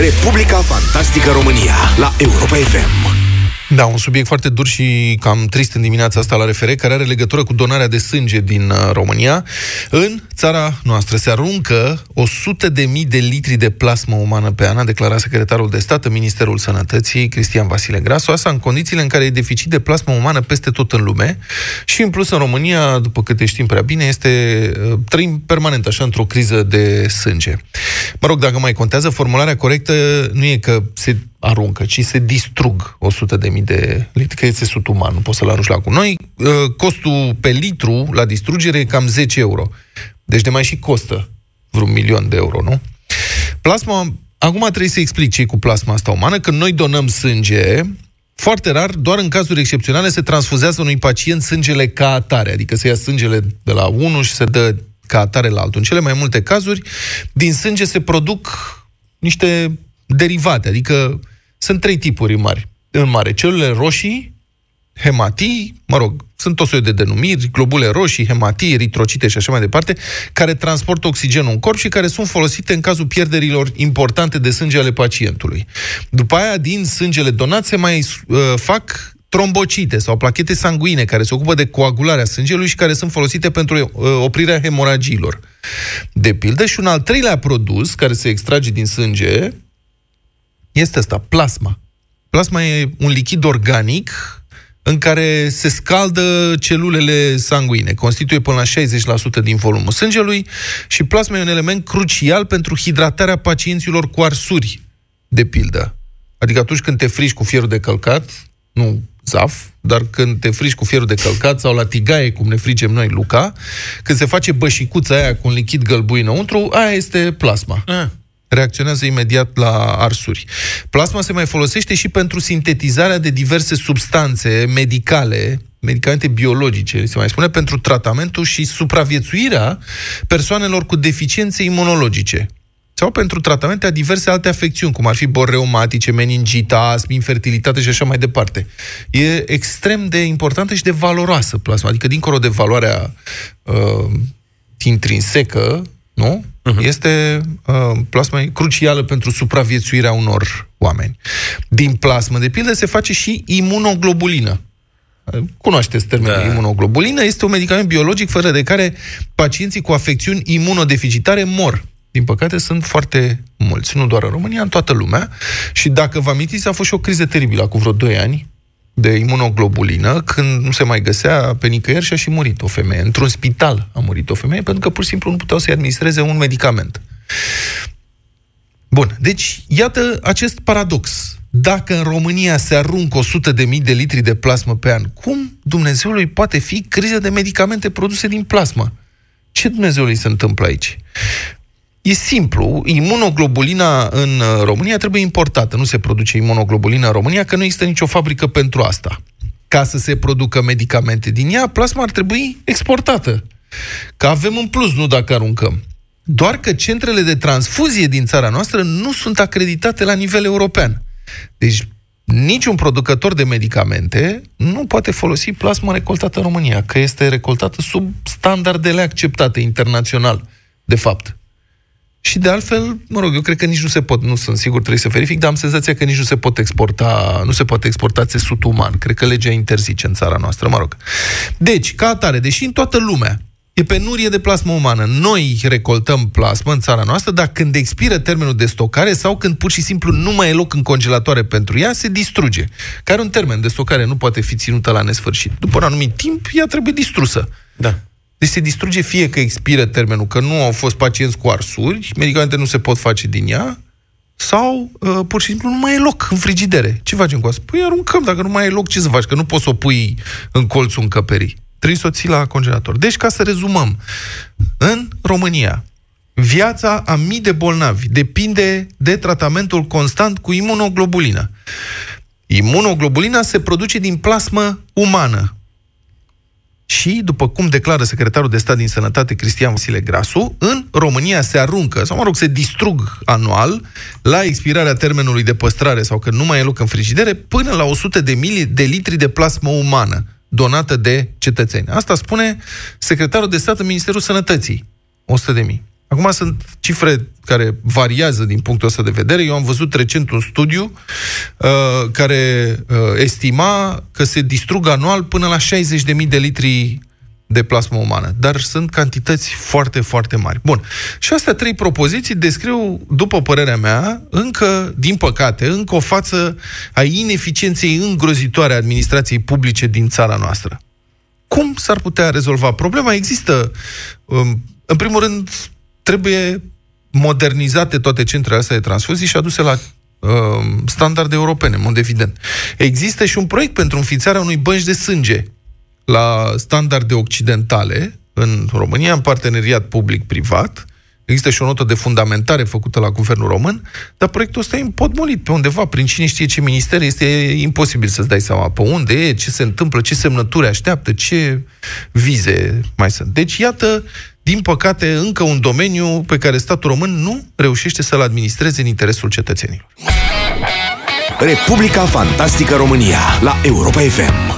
Republica Fantastică România la Europa FM. Da, un subiect foarte dur și cam trist în dimineața asta la refere, care are legătură cu donarea de sânge din uh, România. În țara noastră se aruncă 100 de mii de litri de plasmă umană pe an, a declarat secretarul de stat în Ministerul Sănătății, Cristian Vasile Grasu, asta în condițiile în care e deficit de plasmă umană peste tot în lume și în plus în România, după câte știm prea bine, este uh, trăim permanent așa într-o criză de sânge. Mă rog, dacă mai contează, formularea corectă nu e că se aruncă, ci se distrug 100 de mii de litri, că este sut uman, nu poți să-l arunci la cu noi. Uh, costul pe litru la distrugere e cam 10 euro. Deci de mai și costă vreun milion de euro, nu? Plasma, acum trebuie să explic ce cu plasma asta umană. Când noi donăm sânge, foarte rar, doar în cazuri excepționale, se transfuzează unui pacient sângele ca atare, adică se ia sângele de la unul și se dă ca atare la altul. În cele mai multe cazuri, din sânge se produc niște derivate, adică sunt trei tipuri mari. În mare, celulele roșii, hematii, mă rog, sunt o soiul de denumiri, globule roșii, hematii, eritrocite și așa mai departe, care transportă oxigenul în corp și care sunt folosite în cazul pierderilor importante de sânge ale pacientului. După aia, din sângele donat, se mai uh, fac trombocite sau plachete sanguine care se ocupă de coagularea sângelui și care sunt folosite pentru uh, oprirea hemoragiilor. De pildă, și un al treilea produs care se extrage din sânge este asta, plasma. Plasma e un lichid organic în care se scaldă celulele sanguine. Constituie până la 60% din volumul sângelui și plasma e un element crucial pentru hidratarea pacienților cu arsuri, de pildă. Adică atunci când te frici cu fierul de călcat, nu zaf, dar când te frici cu fierul de călcat sau la tigaie, cum ne frigem noi, Luca, când se face bășicuța aia cu un lichid gălbui înăuntru, aia este plasma. Ah reacționează imediat la arsuri. Plasma se mai folosește și pentru sintetizarea de diverse substanțe medicale, medicamente biologice, se mai spune, pentru tratamentul și supraviețuirea persoanelor cu deficiențe imunologice sau pentru tratamente a diverse alte afecțiuni, cum ar fi boli reumatice, meningita, astm, infertilitate și așa mai departe. E extrem de importantă și de valoroasă plasma, adică dincolo de valoarea uh, intrinsecă, nu? Uh-huh. Este uh, plasma crucială pentru supraviețuirea unor oameni. Din plasmă, de pildă, se face și imunoglobulină. Cunoașteți termenul da. imunoglobulină? Este un medicament biologic fără de care pacienții cu afecțiuni imunodeficitare mor. Din păcate, sunt foarte mulți, nu doar în România, în toată lumea. Și dacă vă amintiți, a fost și o criză teribilă acum vreo 2 ani, de imunoglobulină, când nu se mai găsea pe nicăieri și a și murit o femeie. Într-un spital a murit o femeie, pentru că pur și simplu nu puteau să-i administreze un medicament. Bun, deci iată acest paradox. Dacă în România se aruncă 100 de mii de litri de plasmă pe an, cum Dumnezeului poate fi criză de medicamente produse din plasmă? Ce Dumnezeului se întâmplă aici? E simplu, imunoglobulina în uh, România trebuie importată. Nu se produce imunoglobulina în România, că nu există nicio fabrică pentru asta. Ca să se producă medicamente din ea, plasma ar trebui exportată. Că avem în plus, nu dacă aruncăm. Doar că centrele de transfuzie din țara noastră nu sunt acreditate la nivel european. Deci, niciun producător de medicamente nu poate folosi plasma recoltată în România, că este recoltată sub standardele acceptate internațional, de fapt. Și de altfel, mă rog, eu cred că nici nu se pot, nu sunt sigur, trebuie să verific, dar am senzația că nici nu se pot exporta, nu se poate exporta țesut uman. Cred că legea interzice în țara noastră, mă rog. Deci, ca atare, deși în toată lumea e penurie de plasmă umană, noi recoltăm plasmă în țara noastră, dar când expiră termenul de stocare sau când pur și simplu nu mai e loc în congelatoare pentru ea, se distruge. Care un termen de stocare nu poate fi ținută la nesfârșit. După un anumit timp, ea trebuie distrusă. Da. Deci se distruge fie că expiră termenul, că nu au fost pacienți cu arsuri, medicamente nu se pot face din ea, sau uh, pur și simplu nu mai e loc în frigidere. Ce facem cu asta? Păi aruncăm, dacă nu mai e loc, ce să faci? Că nu poți să o pui în colțul încăperii. Trebuie să o ții la congelator. Deci, ca să rezumăm, în România, viața a mii de bolnavi depinde de tratamentul constant cu imunoglobulină. Imunoglobulina se produce din plasmă umană, și, după cum declară secretarul de stat din sănătate Cristian Vasile Grasu, în România se aruncă, sau mă rog, se distrug anual, la expirarea termenului de păstrare sau că nu mai e loc în frigidere, până la 100 de mili de litri de plasmă umană donată de cetățeni. Asta spune secretarul de stat în Ministerul Sănătății. 100 de mii. Acum sunt cifre care variază din punctul ăsta de vedere. Eu am văzut recent un studiu uh, care uh, estima că se distrug anual până la 60.000 de litri de plasmă umană, dar sunt cantități foarte, foarte mari. Bun. Și astea trei propoziții descriu, după părerea mea, încă, din păcate, încă o față a ineficienței îngrozitoare a administrației publice din țara noastră. Cum s-ar putea rezolva problema? Există, um, în primul rând, trebuie modernizate toate centrele astea de transfuzii și aduse la um, standarde europene, în mod evident. Există și un proiect pentru înființarea unui bănci de sânge la standarde occidentale în România, în parteneriat public-privat. Există și o notă de fundamentare făcută la guvernul român, dar proiectul ăsta e împotmolit pe undeva, prin cine știe ce minister, este imposibil să-ți dai seama pe unde e, ce se întâmplă, ce semnături așteaptă, ce vize mai sunt. Deci, iată, din păcate, încă un domeniu pe care statul român nu reușește să-l administreze în interesul cetățenilor. Republica Fantastică România la Europa FM.